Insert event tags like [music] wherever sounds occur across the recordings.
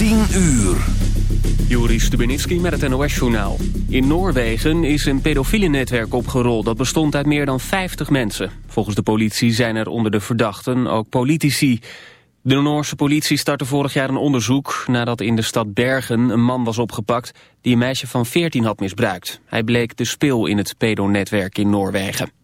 10 uur. Juri Stubenitski met het NOS-journaal. In Noorwegen is een pedofiele netwerk opgerold. Dat bestond uit meer dan 50 mensen. Volgens de politie zijn er onder de verdachten ook politici. De Noorse politie startte vorig jaar een onderzoek... nadat in de stad Bergen een man was opgepakt... die een meisje van 14 had misbruikt. Hij bleek de speel in het pedonetwerk in Noorwegen.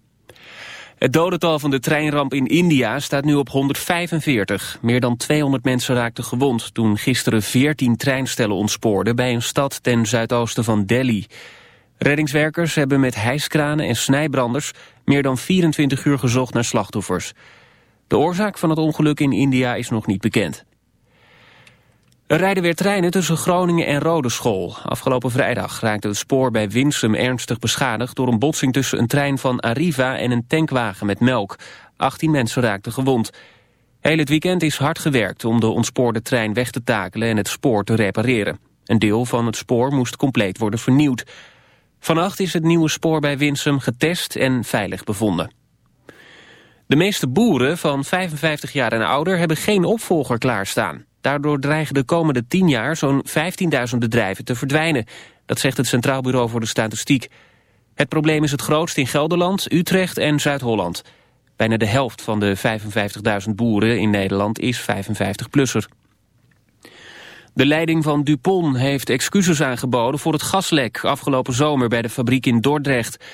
Het dodental van de treinramp in India staat nu op 145. Meer dan 200 mensen raakten gewond toen gisteren 14 treinstellen ontspoorden bij een stad ten zuidoosten van Delhi. Reddingswerkers hebben met hijskranen en snijbranders meer dan 24 uur gezocht naar slachtoffers. De oorzaak van het ongeluk in India is nog niet bekend. Er rijden weer treinen tussen Groningen en Rodeschool. Afgelopen vrijdag raakte het spoor bij Winsum ernstig beschadigd... door een botsing tussen een trein van Arriva en een tankwagen met melk. 18 mensen raakten gewond. Heel het weekend is hard gewerkt om de ontspoorde trein weg te takelen... en het spoor te repareren. Een deel van het spoor moest compleet worden vernieuwd. Vannacht is het nieuwe spoor bij Winsum getest en veilig bevonden. De meeste boeren van 55 jaar en ouder hebben geen opvolger klaarstaan. Daardoor dreigen de komende 10 jaar zo'n 15.000 bedrijven te verdwijnen. Dat zegt het Centraal Bureau voor de Statistiek. Het probleem is het grootst in Gelderland, Utrecht en Zuid-Holland. Bijna de helft van de 55.000 boeren in Nederland is 55-plusser. De leiding van Dupont heeft excuses aangeboden voor het gaslek afgelopen zomer bij de fabriek in Dordrecht.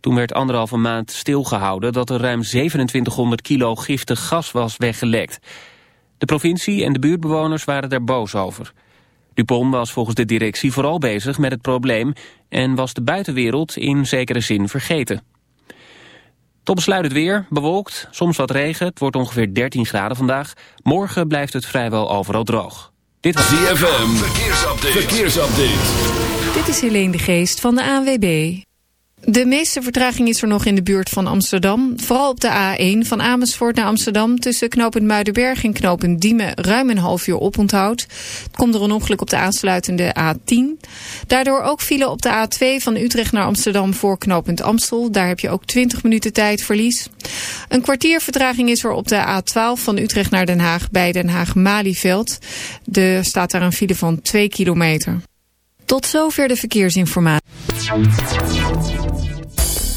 Toen werd anderhalve maand stilgehouden dat er ruim 2700 kilo giftig gas was weggelekt. De provincie en de buurtbewoners waren daar boos over. Dupont was volgens de directie vooral bezig met het probleem... en was de buitenwereld in zekere zin vergeten. Tot besluit het weer, bewolkt, soms wat regen. Het wordt ongeveer 13 graden vandaag. Morgen blijft het vrijwel overal droog. Dit was ZFM, verkeersupdate. verkeersupdate. Dit is Helene de Geest van de ANWB. De meeste vertraging is er nog in de buurt van Amsterdam. Vooral op de A1 van Amersfoort naar Amsterdam... tussen knooppunt Muidenberg en knooppunt Diemen ruim een half uur oponthoud. Komt er een ongeluk op de aansluitende A10. Daardoor ook file op de A2 van Utrecht naar Amsterdam voor knooppunt Amstel. Daar heb je ook 20 minuten tijdverlies. Een kwartier vertraging is er op de A12 van Utrecht naar Den Haag... bij Den Haag-Malieveld. Er staat daar een file van 2 kilometer. Tot zover de verkeersinformatie.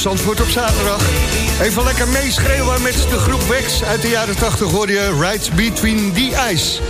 Zandvoort op zaterdag. Even lekker meeschreeuwen met de groep Wex. Uit de jaren 80 hoor je Rides Between the Ice.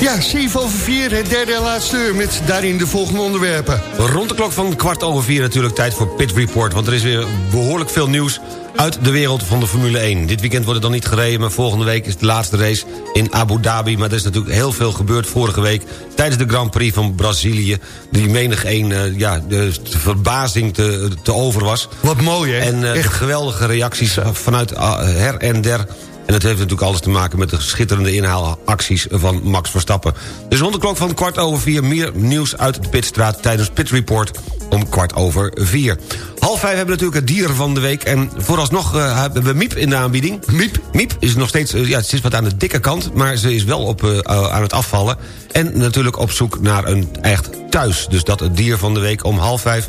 Ja, 7 over 4, het derde en laatste uur met daarin de volgende onderwerpen. Rond de klok van kwart over vier natuurlijk tijd voor Pit Report... want er is weer behoorlijk veel nieuws uit de wereld van de Formule 1. Dit weekend wordt het dan niet gereden, maar volgende week is de laatste race in Abu Dhabi. Maar er is natuurlijk heel veel gebeurd vorige week... tijdens de Grand Prix van Brazilië... die menig een uh, ja, de verbazing te, te over was. Wat mooi, hè? En uh, de geweldige reacties vanuit uh, her en der... En dat heeft natuurlijk alles te maken met de schitterende inhaalacties van Max Verstappen. Dus rond de klok van kwart over vier meer nieuws uit de Pitstraat... tijdens Pit Report om kwart over vier. Half vijf hebben we natuurlijk het dier van de week. En vooralsnog uh, hebben we Miep in de aanbieding. Miep? Miep is nog steeds, uh, ja, ze is wat aan de dikke kant... maar ze is wel op, uh, aan het afvallen. En natuurlijk op zoek naar een echt thuis. Dus dat het dier van de week om half vijf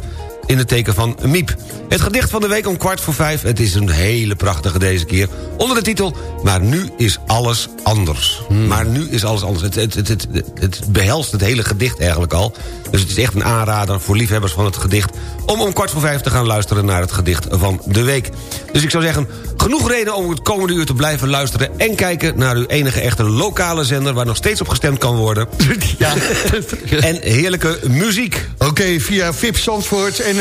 in het teken van Miep. Het gedicht van de week om kwart voor vijf. Het is een hele prachtige deze keer. Onder de titel Maar nu is alles anders. Hmm. Maar nu is alles anders. Het, het, het, het, het behelst het hele gedicht eigenlijk al. Dus het is echt een aanrader voor liefhebbers van het gedicht... om om kwart voor vijf te gaan luisteren naar het gedicht van de week. Dus ik zou zeggen, genoeg reden om het komende uur te blijven luisteren... en kijken naar uw enige echte lokale zender... waar nog steeds op gestemd kan worden. [laughs] Ja. [laughs] en heerlijke muziek. Oké, okay, via VIP Zandvoort en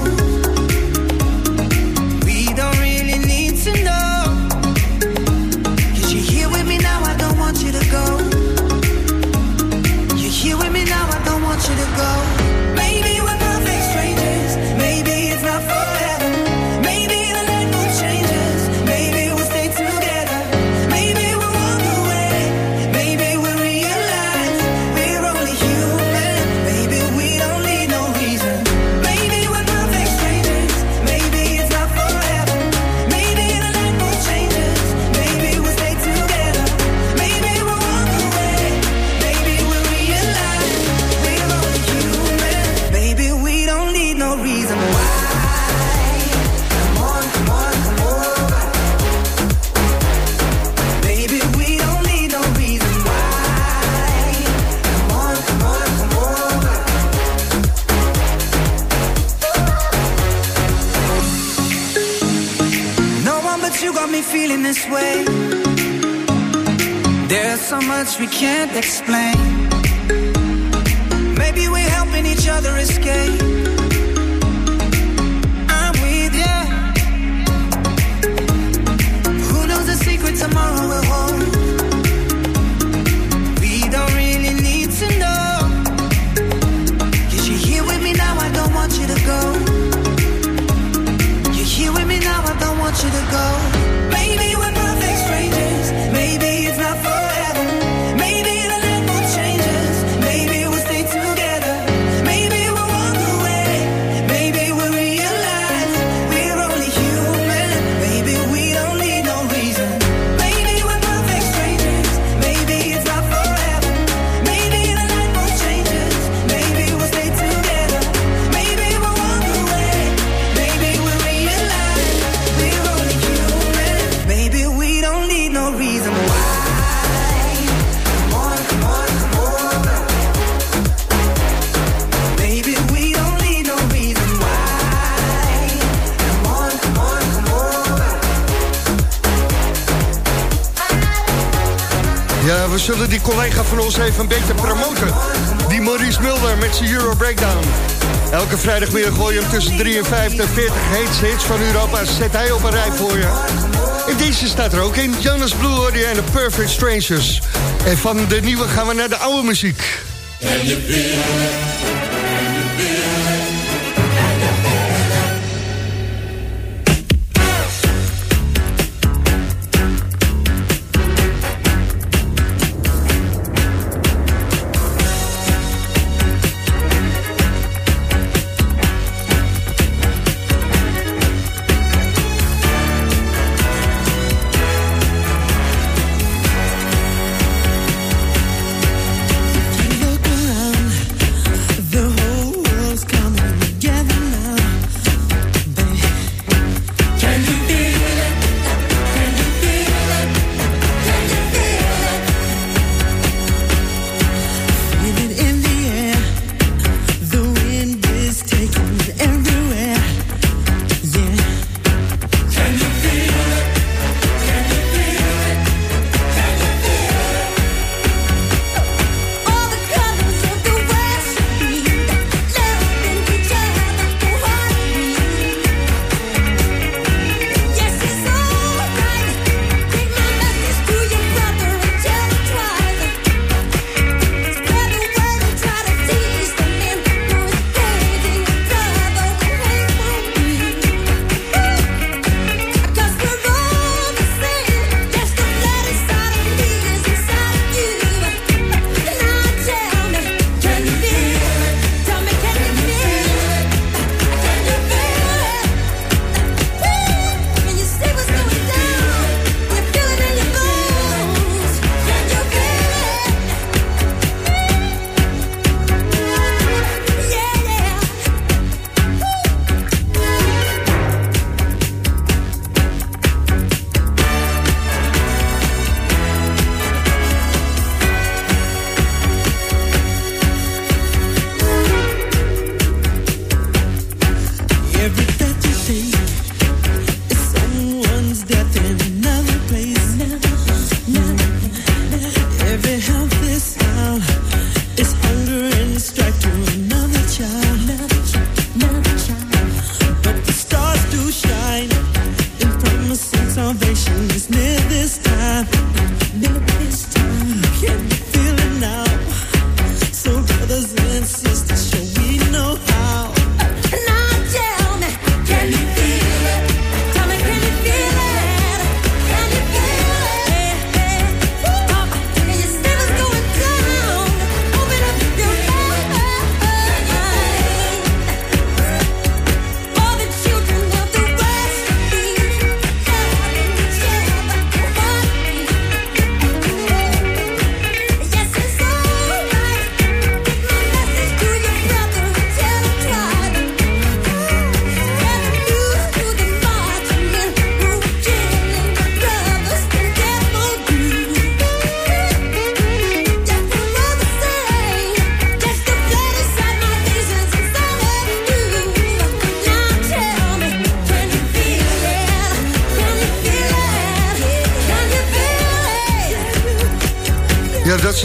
zullen die collega van ons even een beetje promoten. Die Maurice Mulder met zijn Euro Breakdown. Elke vrijdagmiddag gooi je hem tussen 53 en 40 hits, hits van Europa. Zet hij op een rij voor je. En deze staat er ook in. Jonas Blue Audio en The Perfect Strangers. En van de nieuwe gaan we naar de oude muziek.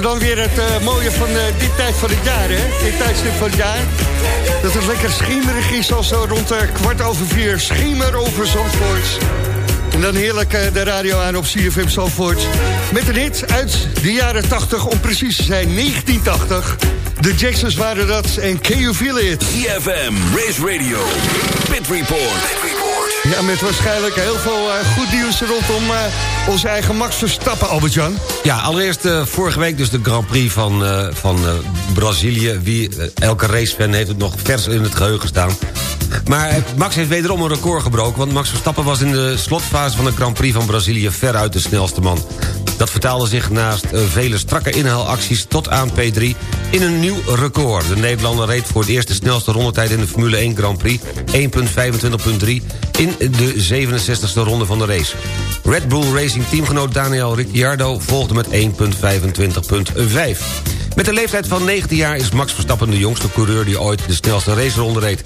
Dan weer het eh, mooie van eh, dit tijd van het jaar, hè? Dit tijdstip van het jaar. Dat het lekker schemerig is, al zo rond eh, kwart over vier. Schemer over Zandvoort. En dan heerlijk eh, de radio aan op CFM Zandvoort. Met een hit uit de jaren 80, om precies te zijn 1980. De Jacksons waren dat en Can You Feel It? CFM, Race Radio, Pit Report. Ja, met waarschijnlijk heel veel eh, goed nieuws rondom eh, onze eigen Max Verstappen, Albert-Jan. Ja, allereerst eh, vorige week dus de Grand Prix van, van Brazilië. Wie, elke racefan heeft het nog vers in het geheugen staan. Maar Max heeft wederom een record gebroken... want Max Verstappen was in de slotfase van de Grand Prix van Brazilië... veruit de snelste man. Dat vertaalde zich naast eh, vele strakke inhaalacties tot aan P3 in een nieuw record. De Nederlander reed voor het eerst de snelste rondetijd in de Formule 1 Grand Prix... 1.25.3 in de 67e ronde van de race. Red Bull Racing teamgenoot Daniel Ricciardo volgde met 1.25.5. Met een leeftijd van 19 jaar is Max Verstappen de jongste coureur... die ooit de snelste raceronde reed.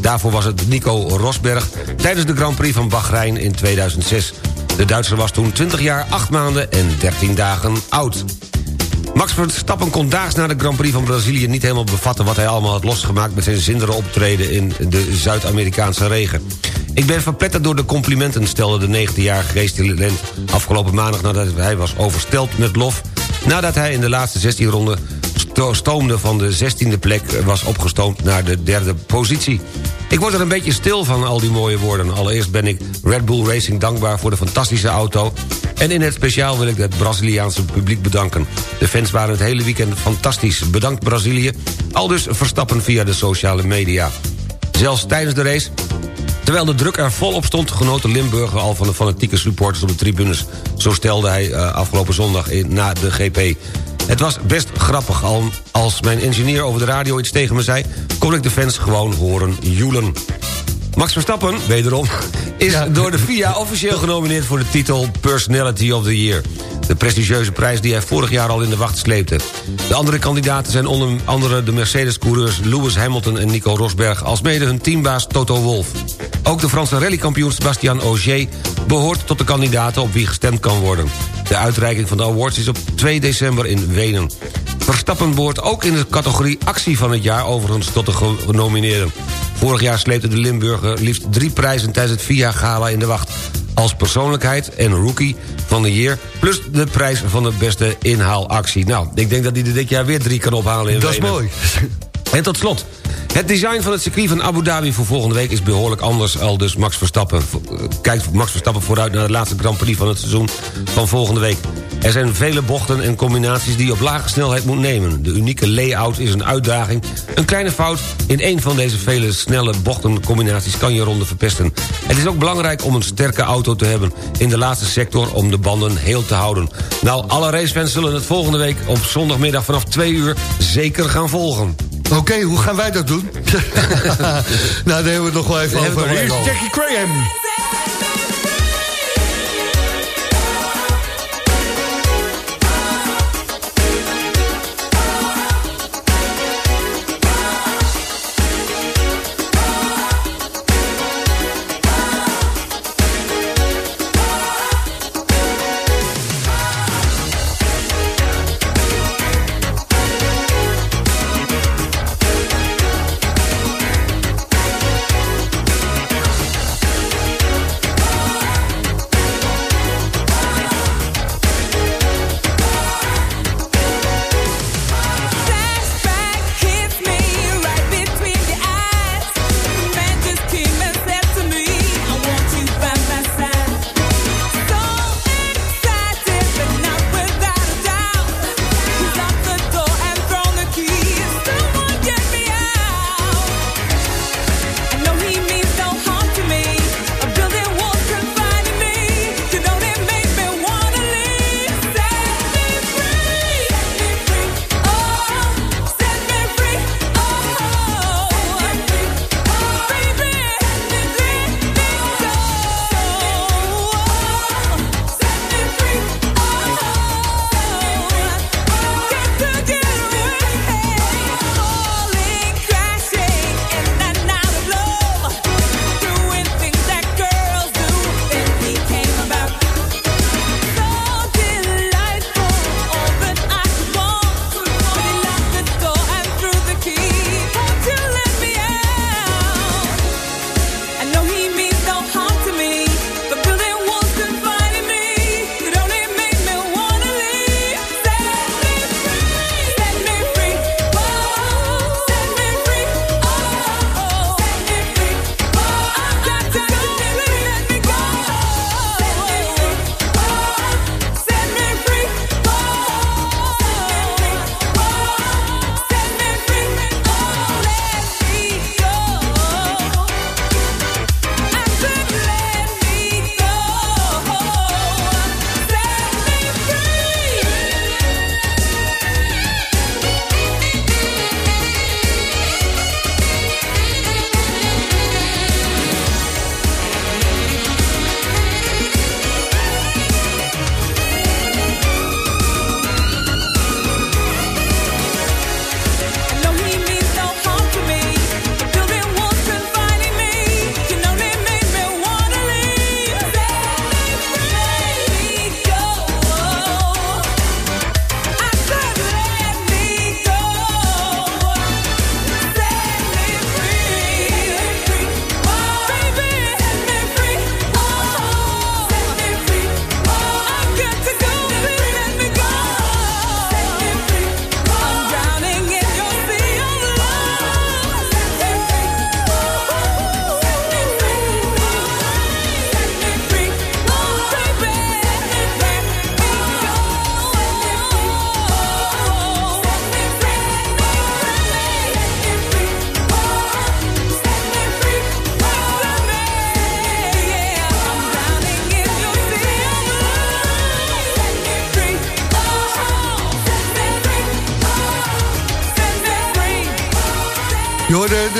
Daarvoor was het Nico Rosberg tijdens de Grand Prix van Bahrein in 2006. De Duitser was toen 20 jaar, 8 maanden en 13 dagen oud. Max Verstappen kon daags na de Grand Prix van Brazilië... niet helemaal bevatten wat hij allemaal had losgemaakt... met zijn zindere optreden in de Zuid-Amerikaanse regen. Ik ben verpletterd door de complimenten, stelde de 19-jarige racetalent... afgelopen maandag nadat hij was oversteld met lof... nadat hij in de laatste 16 ronden sto- stoomde van de 16e plek... was opgestoomd naar de derde positie. Ik word er een beetje stil van, al die mooie woorden. Allereerst ben ik Red Bull Racing dankbaar voor de fantastische auto... en in het speciaal wil ik het Braziliaanse publiek bedanken. De fans waren het hele weekend fantastisch. Bedankt Brazilië. Al dus Verstappen via de sociale media. Zelfs tijdens de race Terwijl de druk er volop stond, genoot de Limburger al van de fanatieke supporters op de tribunes. Zo stelde hij eh, afgelopen zondag in, na de GP. Het was best grappig. Al, als mijn engineer over de radio iets tegen me zei... kon ik de fans gewoon horen joelen. Max Verstappen, wederom, is door de FIA officieel genomineerd... voor de titel Personality of the Year. De prestigieuze prijs die hij vorig jaar al in de wacht sleepte. De andere kandidaten zijn onder andere de Mercedes-coureurs... Lewis Hamilton en Nico Rosberg... alsmede hun teambaas Toto Wolff. Ook de Franse rallykampioen Sebastian Ogier... behoort tot de kandidaten op wie gestemd kan worden. De uitreiking van de awards is op 2 december in Wenen. Verstappen behoort ook in de categorie actie van het jaar... overigens tot de genomineerden. Vorig jaar sleepte de Limburger liefst drie prijzen... tijdens het VIA-gala in de wacht. Als persoonlijkheid en rookie van de year... plus de prijs van de beste inhaalactie. Nou, ik denk dat hij er dit jaar weer drie kan ophalen in Dat is mooi. En tot slot. Het design van het circuit van Abu Dhabi voor volgende week is behoorlijk anders al dus Max Verstappen. Kijkt Max Verstappen vooruit naar de laatste Grand Prix van het seizoen van volgende week. Er zijn vele bochten en combinaties die je op lage snelheid moet nemen. De unieke layout is een uitdaging. Een kleine fout in een van deze vele snelle bochtencombinaties kan je ronde verpesten. Het is ook belangrijk om een sterke auto te hebben in de laatste sector om de banden heel te houden. Nou, alle racefans zullen het volgende week op zondagmiddag vanaf 2 uur zeker gaan volgen. Oké, hoe gaan wij dat doen? [laughs] nou, daar hebben we het nog wel even over. even Jackie Graham.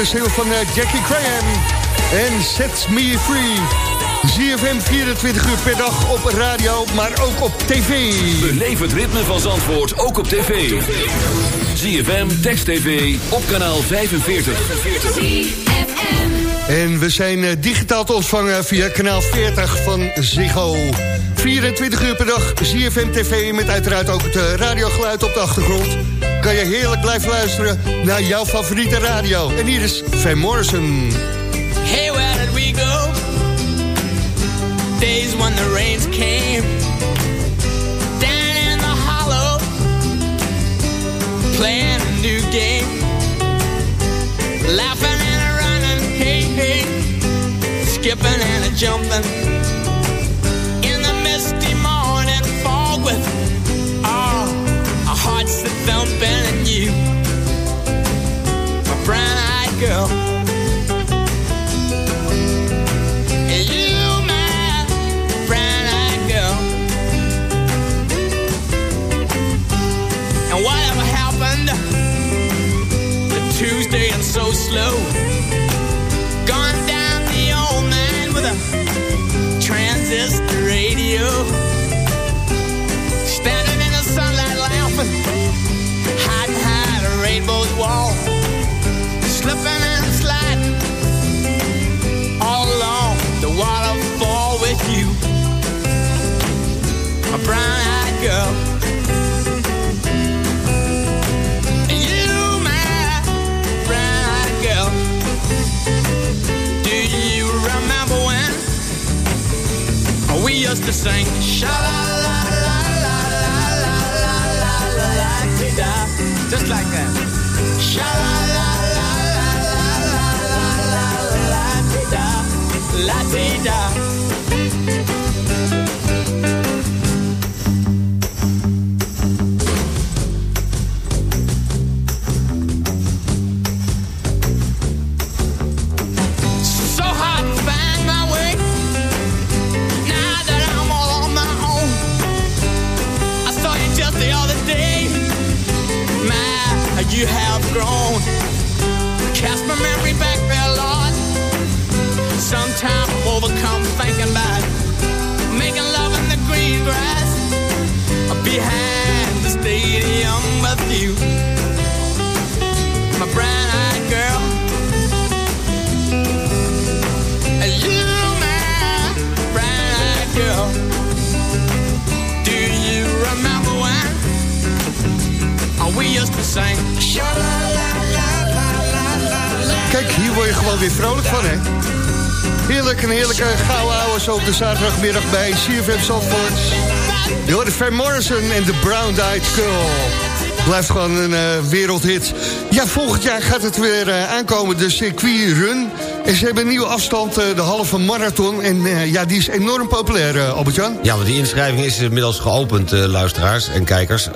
De single van eh, Jackie Graham en Set Me Free. ZFM 24 uur per dag op radio, maar ook op tv. Beleef het ritme van Zandvoort ook op tv. ZFM, Text TV, op kanaal 45. En we zijn eh, digitaal te ontvangen via kanaal 40 van Ziggo. 24 uur per dag, ZFM TV met uiteraard ook het eh, radiogeluid op de achtergrond. Kan je heerlijk blijven luisteren naar jouw favoriete radio. En hier is Van Morrison. Hey, where did we go? Days when the rains came. Down in the hollow. Playing a new game. Laughing and a running. Hey, hey. Skipping and a jumping. In the misty morning fog with hearts that thumping and you. My brown-eyed girl. And you, my brown-eyed girl. And whatever happened to Tuesday and so slow? Girl. You, my girl. Do you remember when we used to sing sha la la la la la la la la la la just like that. Sha la la la la la la la la la la da la zaterdagmiddag bij CFM Zandvoort. Je hoort Van Morrison en de Brown Eyed Girl. Blijft gewoon een eh, wereldhit. Ja, volgend jaar gaat het weer eh, aankomen, de circuitrun. En ze hebben een nieuwe afstand, eh, de halve marathon. En ja, die is enorm populair, Albert-Jan. Ja, want die inschrijving is inmiddels geopend, luisteraars en kijkers.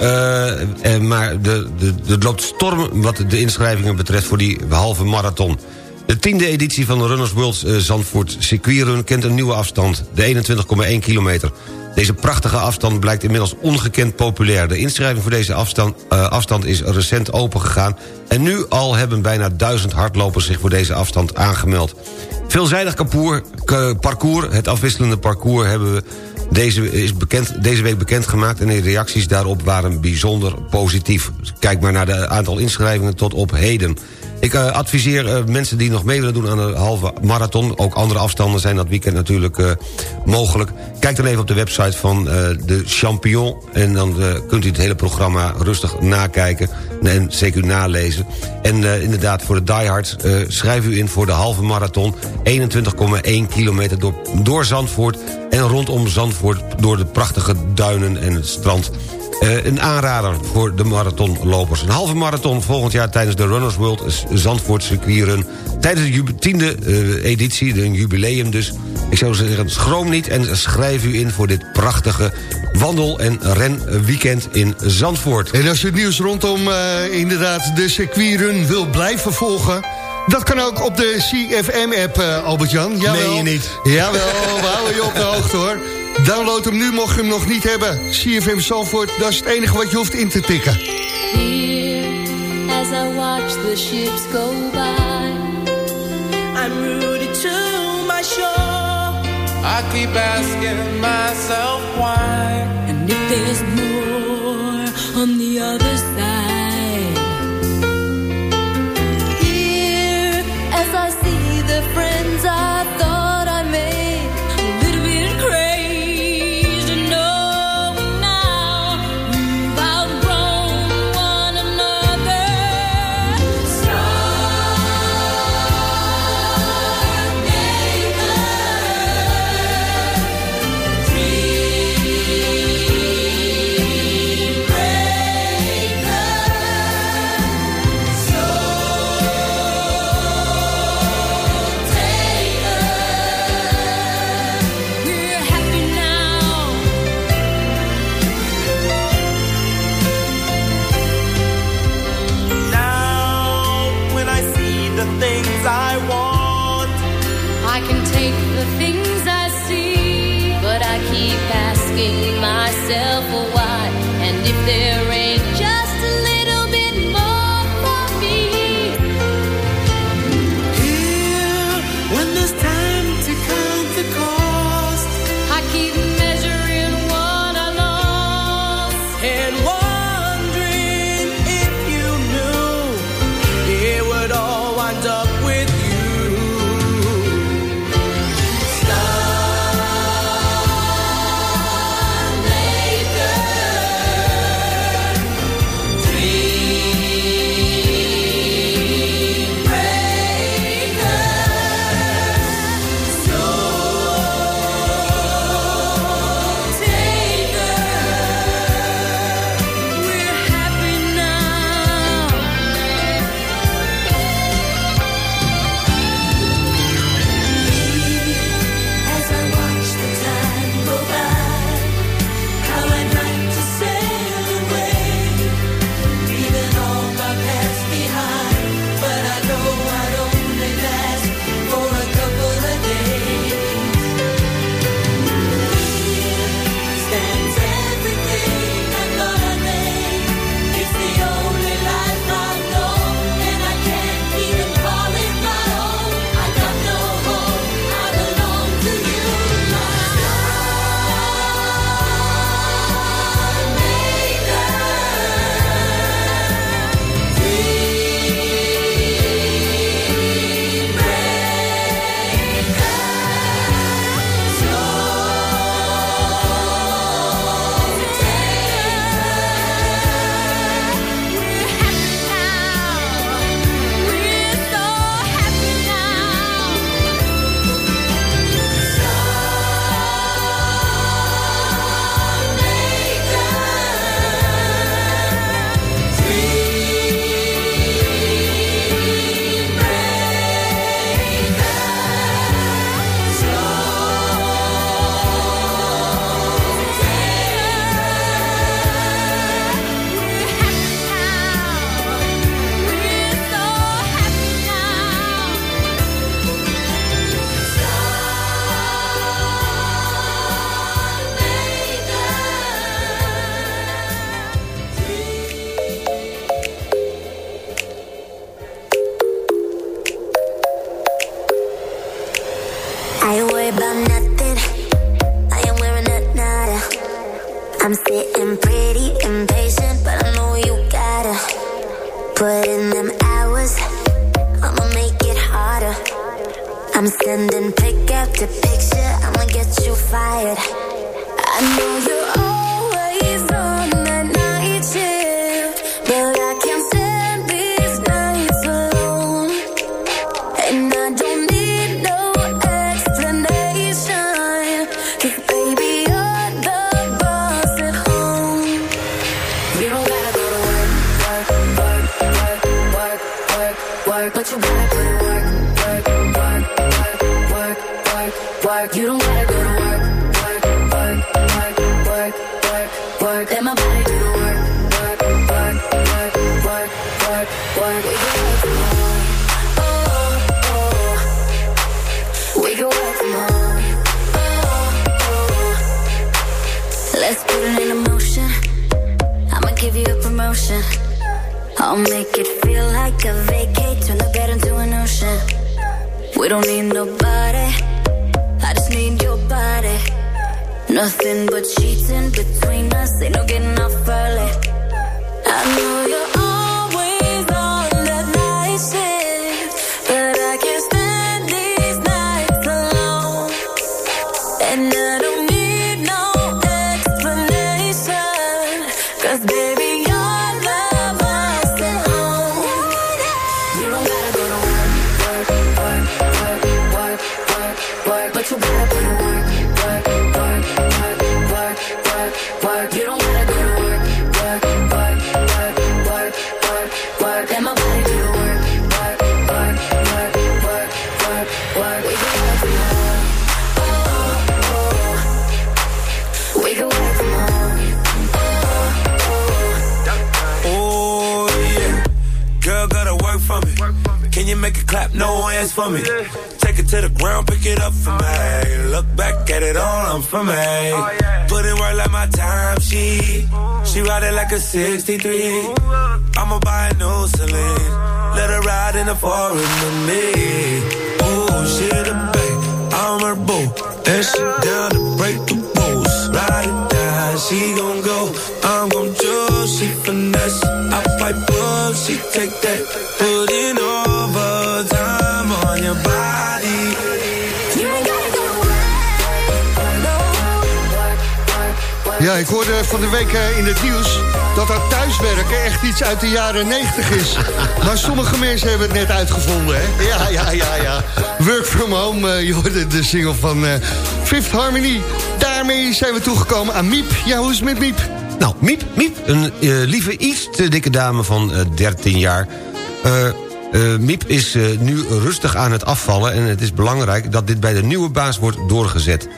En, maar de, de, de loopt storm wat de inschrijvingen betreft voor die halve marathon. De tiende editie van de Runners World eh, Zandvoort Circuitrun kent een nieuwe afstand, de 21,1 kilometer. Deze prachtige afstand blijkt inmiddels ongekend populair. De inschrijving voor deze afstand, eh, afstand is recent opengegaan... en nu al hebben bijna duizend hardlopers zich voor deze afstand aangemeld. Veelzijdig parcours, het afwisselende parcours... hebben we deze, is bekend, deze week bekendgemaakt... en de reacties daarop waren bijzonder positief. Kijk maar naar de aantal inschrijvingen tot op heden. Ik eh, adviseer eh, mensen die nog mee willen doen aan de halve marathon... ook andere afstanden zijn dat weekend natuurlijk eh, mogelijk. Kijk dan even op de website van de Champion... en dan kunt u het hele programma rustig nakijken en zeker nalezen. En inderdaad, voor de diehards eh, schrijf u in voor de halve marathon... 21,1 kilometer door, door Zandvoort en rondom Zandvoort... door de prachtige duinen en het strand... Eh, een aanrader voor de marathonlopers. Een halve marathon volgend jaar tijdens de Runners World Zandvoort circuitrun. Tijdens de tiende eh, editie, een jubileum dus. Ik zou zeggen, schroom niet en schrijf u in voor dit prachtige wandel- en renweekend in Zandvoort. En als je het nieuws rondom eh, inderdaad de circuitrun wil blijven volgen... dat kan ook op de CFM-app, eh, Albert-Jan. Je niet? Jawel, we houden je op de hoogte, hoor. Download hem nu, mocht je hem nog niet hebben. CFM Zandvoort, dat is het enige wat je hoeft in te tikken. Here, as as I watch the ships go by. I'm rooted to my shore. I keep asking myself why. And if there's more on the other side. Work. You don't gotta go to work, work, work, work, work, work, work. Let my body do the work, work, work, work, work, work, work. We can work from home. Oh, oh. We can work from home. Oh, oh. Let's put it in motion. I'ma give you a promotion. I'll make it feel like a vacate. Turn the bed into an ocean. We don't need nobody. Nothing but sheets in between us. Ain't no getting off early. I know you're always on that night shift, but I can't stand these nights alone. And I me. Take it to the ground, pick it up for me. Look back at it all, I'm for me. Put work like my time, she. She ride it like a 63. I'ma buy a new Celine. Let her ride in the foreign with me. Oh, she the babe, I'm her boo. And she down to break the rules. Ride it down, she gon' go. I'm gon' Ja, ik hoorde van de week eh, in het nieuws dat dat thuiswerken echt iets uit de jaren 90 is. [laughs] Maar sommige mensen hebben het net uitgevonden, hè? Ja, ja, ja, ja. Work from home, eh, je hoorde de single van eh, Fifth Harmony. Daarmee zijn we toegekomen aan Miep. Ja, hoe is het met Miep? Nou, Miep, Miep, een lieve iets te dikke dame van eh, 13 jaar... Miep is nu rustig aan het afvallen... en het is belangrijk dat dit bij de nieuwe baas wordt doorgezet.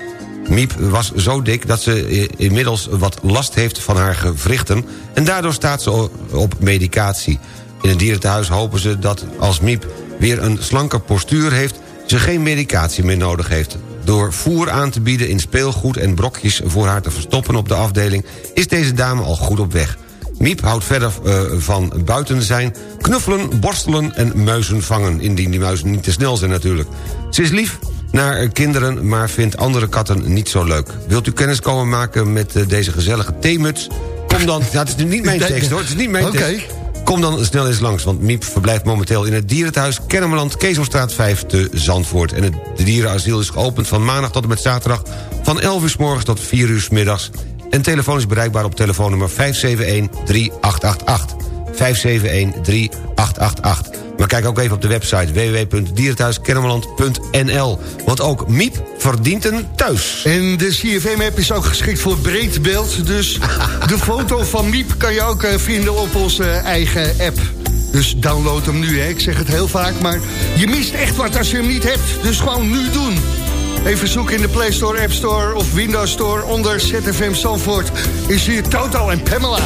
Miep was zo dik dat ze eh, inmiddels wat last heeft van haar gewrichten... en daardoor staat ze op medicatie. In het dierentehuis hopen ze dat als Miep weer een slanker postuur heeft... ze geen medicatie meer nodig heeft. Door voer aan te bieden in speelgoed en brokjes voor haar te verstoppen op de afdeling... is deze dame al goed op weg. Miep houdt verder eh, van buiten zijn, knuffelen, borstelen en muizen vangen. Indien die muizen niet te snel zijn natuurlijk. Ze is lief naar eh, kinderen, maar vindt andere katten niet zo leuk. Wilt u kennis komen maken met eh, deze gezellige theemuts? Kom dan... Ja, het is niet mijn [laughs] tekst hoor, het is niet mijn tekst. Kom dan snel eens langs, want Miep verblijft momenteel in het dierenthuis... Kennemerland, Keesomstraat 5 te Zandvoort. En het dierenasiel is geopend van maandag tot en met zaterdag... van 11 uur s morgens tot 4 uur s middags. En telefoon is bereikbaar op telefoonnummer 571-3888. 571-3888. Maar kijk ook even op de website www.dierenthuiskennemerland.nl. Want ook Miep verdient een thuis. En de CFM-app is ook geschikt voor breed beeld. Dus [laughs] de foto van Miep kan je ook eh, vinden op onze eigen app. Dus download hem nu, hè. ik zeg het heel vaak. Maar je mist echt wat als je hem niet hebt. Dus gewoon nu doen. Even zoeken in de Play Store, App Store of Windows Store... onder ZFM Zandvoort is hier Toto en Pamela.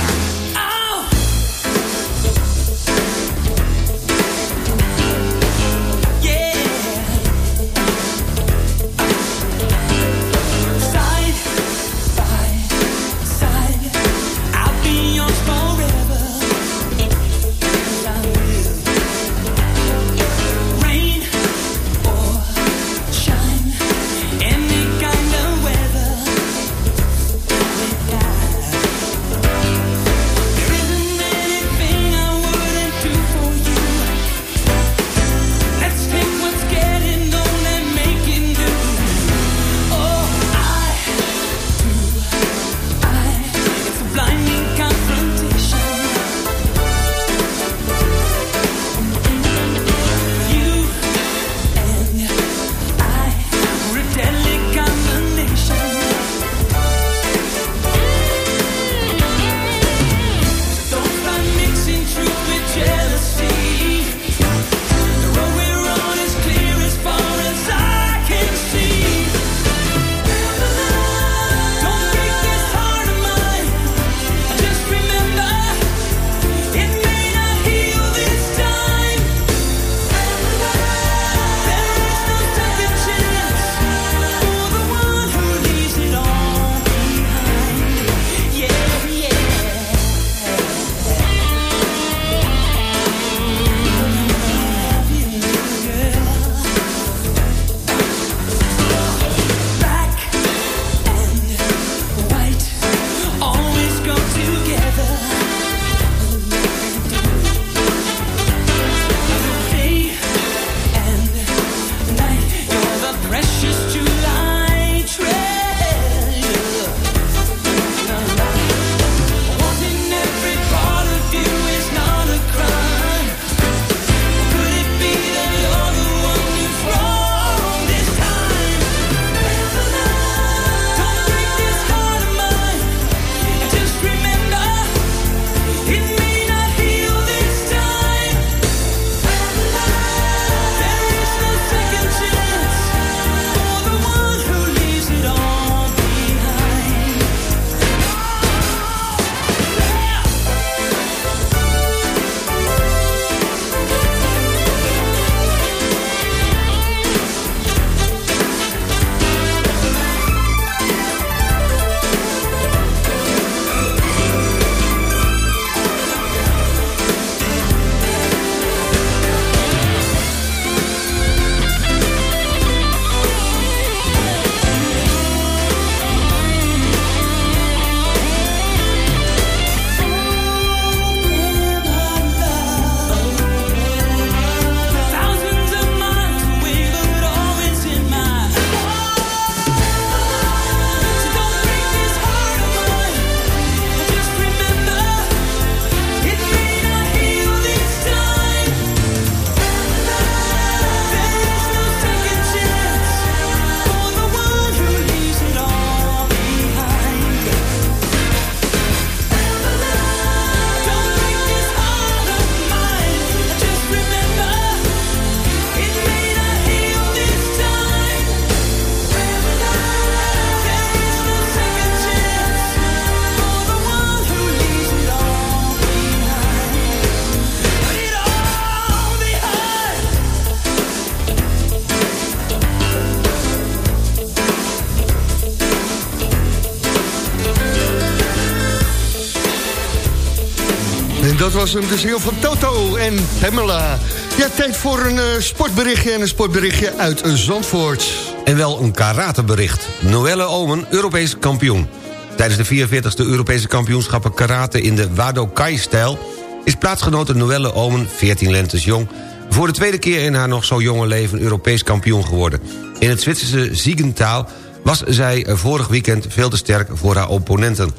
Was hem, de ziel van Toto en Pamela. Ja, tijd voor een eh, sportberichtje en een sportberichtje uit Zandvoort. En wel een karatebericht. Noelle Omen, Europees kampioen. Tijdens de 44e Europese kampioenschappen karate in de Wadokai-stijl... is plaatsgenote Noelle Omen, 14 lentes jong... voor de tweede keer in haar nog zo jonge leven Europees kampioen geworden. In het Zwitserse Siegentaal was zij eh, vorig weekend veel te sterk voor haar opponenten.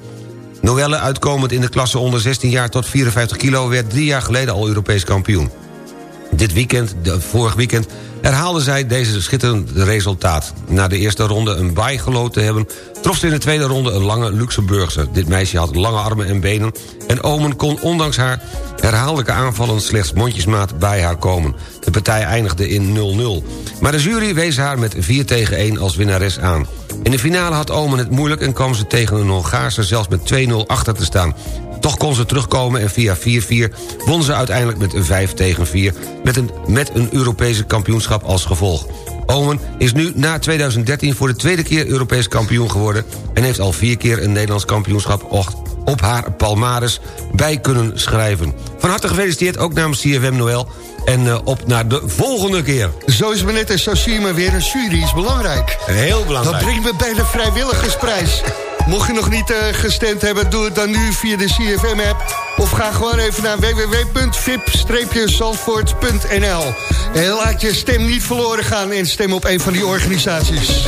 Noelle, uitkomend in de klasse onder 16 jaar tot 54 kilo... werd drie jaar geleden al Europees kampioen. Dit weekend, de, vorig weekend, herhaalde zij deze schitterende resultaat. Na de eerste ronde een baai geloot te hebben... trof ze in de tweede ronde een lange Luxemburgse. Dit meisje had lange armen en benen... en Omen kon ondanks haar herhaaldelijke aanvallen... slechts mondjesmaat bij haar komen. De partij eindigde in 0-0. Maar de jury wees haar met 4 tegen 1 als winnares aan. In de finale had Omen het moeilijk en kwam ze tegen een Hongaarse... zelfs met 2-0 achter te staan. Toch kon ze terugkomen en via 4-4 won ze uiteindelijk met 5 tegen 4... met een, met een Europese kampioenschap als gevolg. Owen is nu na 2013 voor de tweede keer Europees kampioen geworden... en heeft al vier keer een Nederlands kampioenschap op haar palmares bij kunnen schrijven. Van harte gefeliciteerd, ook namens CFM Noël... en uh, op naar de volgende keer. Zo is het net en zo zie je maar weer. Een jury is belangrijk. Heel belangrijk. Dat brengt me bij de vrijwilligersprijs. [laughs] Mocht je nog niet uh, gestemd hebben, doe het dan nu via de CFM-app. Of ga gewoon even naar www.vip-zandvoort.nl. En laat je stem niet verloren gaan en stem op een van die organisaties.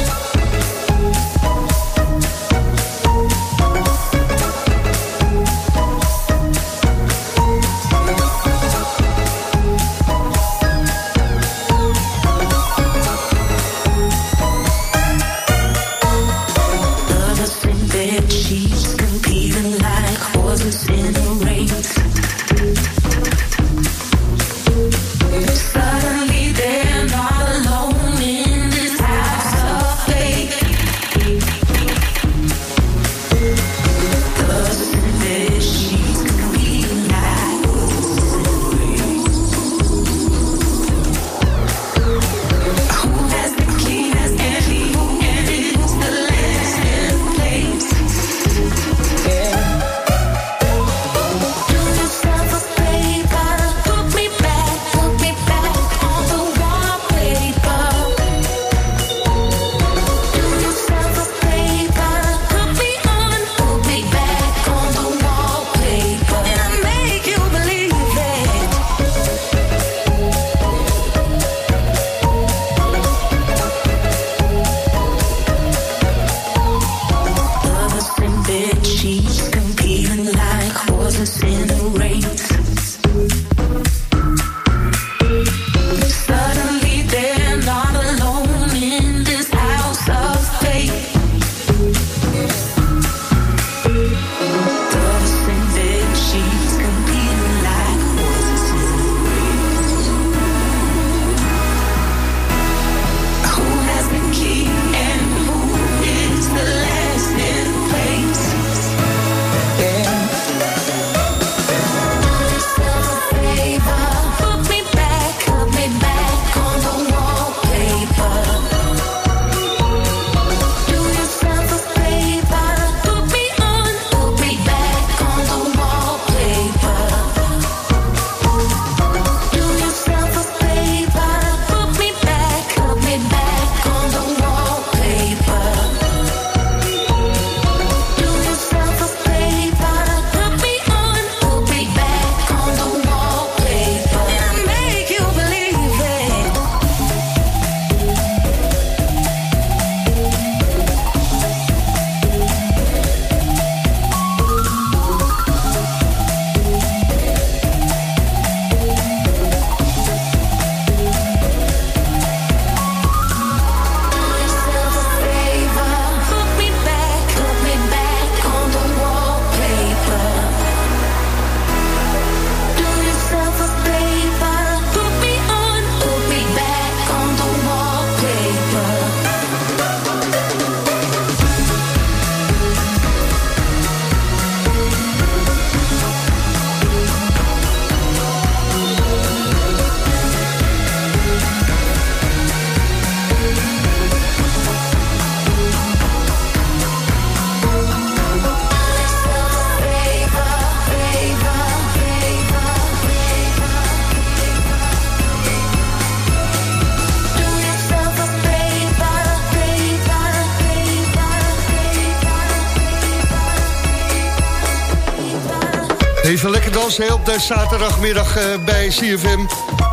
Even lekker dansen op de zaterdagmiddag eh, bij CFM.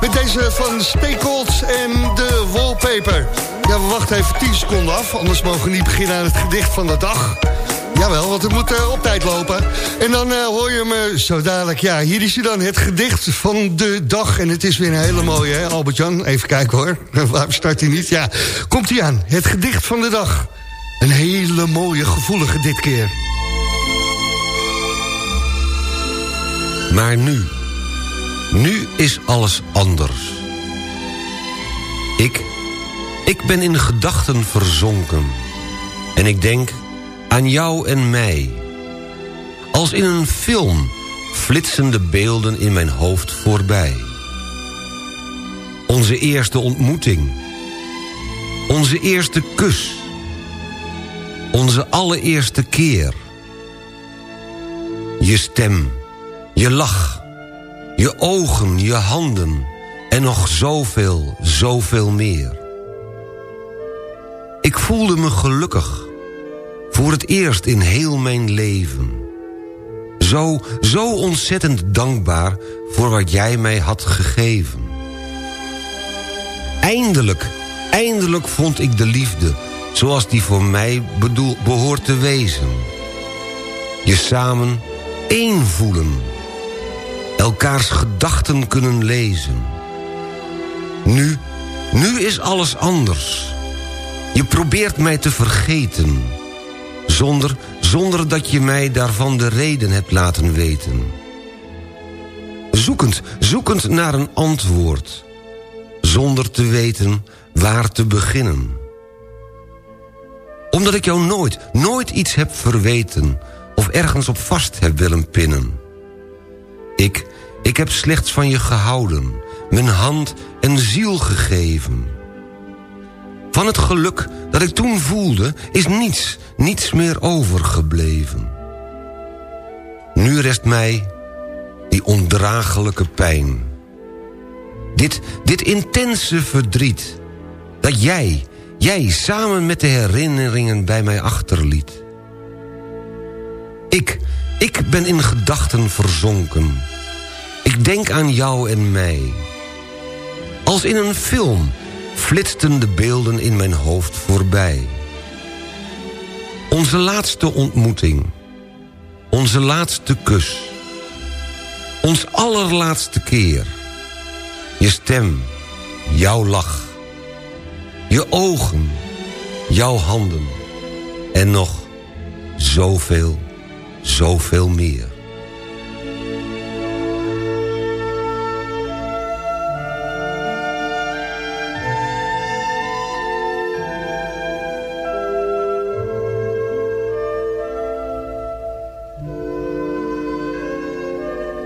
Met deze van Steakholz en de Wallpaper. Ja, we wachten even 10 seconden af, anders mogen we niet beginnen aan het gedicht van de dag. Jawel, want het moet eh, op tijd lopen. En dan eh, hoor je me zo dadelijk. Ja, hier is hij dan, het gedicht van de dag. En het is weer een hele mooie, hè, Albert-Jan? Even kijken hoor. [laughs] Waarom start hij niet? Ja, komt hij aan. Het gedicht van de dag. Een hele mooie, gevoelige dit keer. Maar nu, nu is alles anders. Ik, ik ben in gedachten verzonken. En ik denk aan jou en mij. Als in een film flitsen de beelden in mijn hoofd voorbij. Onze eerste ontmoeting. Onze eerste kus. Onze allereerste keer. Je stem, je lach, je ogen, je handen... en nog zoveel, zoveel meer. Ik voelde me gelukkig voor het eerst in heel mijn leven. Zo, zo ontzettend dankbaar voor wat jij mij had gegeven. Eindelijk, eindelijk vond ik de liefde... zoals die voor mij behoort te wezen. Je samen één voelen. Elkaars gedachten kunnen lezen. Nu, nu is alles anders. Je probeert mij te vergeten zonder, zonder dat je mij daarvan de reden hebt laten weten. Zoekend, zoekend naar een antwoord, zonder te weten waar te beginnen. Omdat ik jou nooit, nooit iets heb verweten... of ergens op vast heb willen pinnen. Ik, ik heb slechts van je gehouden, mijn hand en ziel gegeven... Van het geluk dat ik toen voelde is niets, niets meer overgebleven. Nu rest mij die ondraaglijke pijn. Dit, dit intense verdriet. Dat jij, jij samen met de herinneringen bij mij achterliet. Ik, ik ben in gedachten verzonken. Ik denk aan jou en mij. Als in een film flitsten de beelden in mijn hoofd voorbij. Onze laatste ontmoeting. Onze laatste kus. Ons allerlaatste keer. Je stem, jouw lach. Je ogen, jouw handen. En nog zoveel, zoveel meer.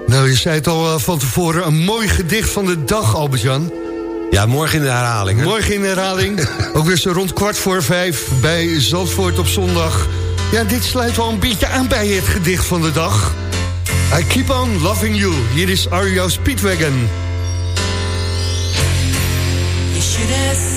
Nou, je zei het al eh, van tevoren, een mooi gedicht van de dag, Albert-Jan. Ja, morgen in de herhaling. Hè? Morgen in de herhaling. [laughs] Ook weer zo rond kwart voor vijf bij Zandvoort op zondag. Ja, dit sluit wel een beetje aan bij het gedicht van de dag. I keep on loving you. Hier is Arjo Speedwagon. You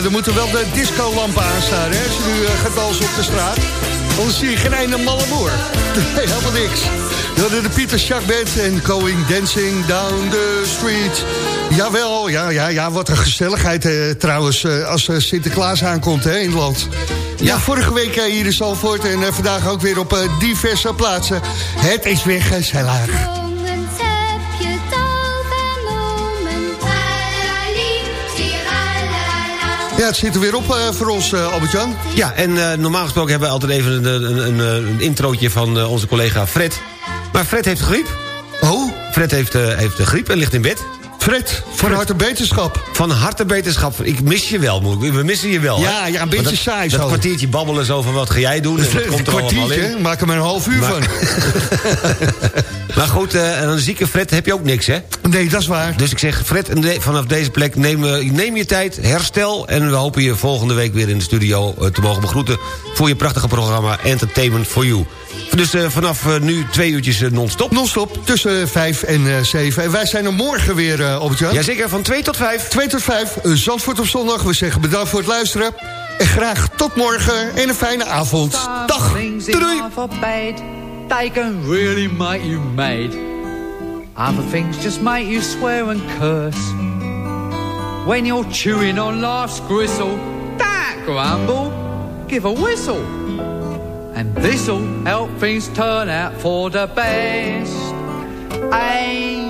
Ja, er moeten wel de discolampen aanstaan, hè, als je nu eh, gaat dansen op de straat. Anders zie je geen ene malle boer. [laughs] Nee, helemaal niks. We hadden de Pieter Schack Band en Going Dancing Down the Street. Jawel, ja, ja, ja, wat een gezelligheid eh, trouwens eh, als Sinterklaas aankomt hè, in het land. Ja, vorige week eh, hier in Zalvoort en vandaag ook weer op diverse plaatsen. Het is weer gezellig. Ja, het zit er weer op eh, voor ons, eh, Albert-Jan. Ja, en eh, normaal gesproken hebben we altijd even een, een, een, introotje van onze collega Fred. Maar Fred heeft griep. Oh? Fred heeft, heeft de griep en ligt in bed. Fred, van harte beterschap. Van harte beterschap. Ik mis je wel, we missen je wel. hè? Ja, ja, een beetje dat, saai Dat zo. kwartiertje babbelen zo van wat ga jij doen en wat komt er allemaal kwartiertje, in. maak er maar een half uur Maar- van. [laughs] Maar goed, en een zieke Fred heb je ook niks, hè? Nee, dat is waar. Dus ik zeg, Fred, vanaf deze plek neem, neem je tijd, herstel... en we hopen je volgende week weer in de studio eh, te mogen begroeten... voor je prachtige programma Entertainment for You. Dus eh, vanaf nu twee uurtjes non-stop. Non-stop, tussen 5 en 7. En wij zijn er morgen weer, eh Albert-Jan. Jazeker, van 2 tot 5. 2 tot 5, eh, Zandvoort op zondag. We zeggen bedankt voor het luisteren. En graag tot morgen en een fijne avond. Dag. Doei. They can really make you mad. Other things just make you swear and curse. When you're chewing on life's gristle, don't grumble, give a whistle. And this'll help things turn out for the best. And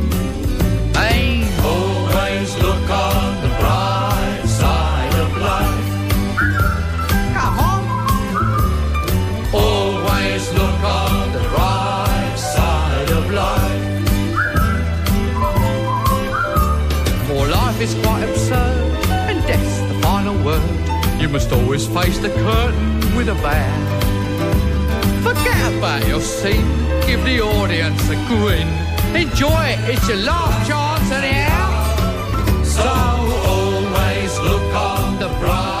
Must always face the curtain with a bow. Forget about your scene, give the audience a grin. Enjoy it, it's your last chance anyhow. So always look on the bright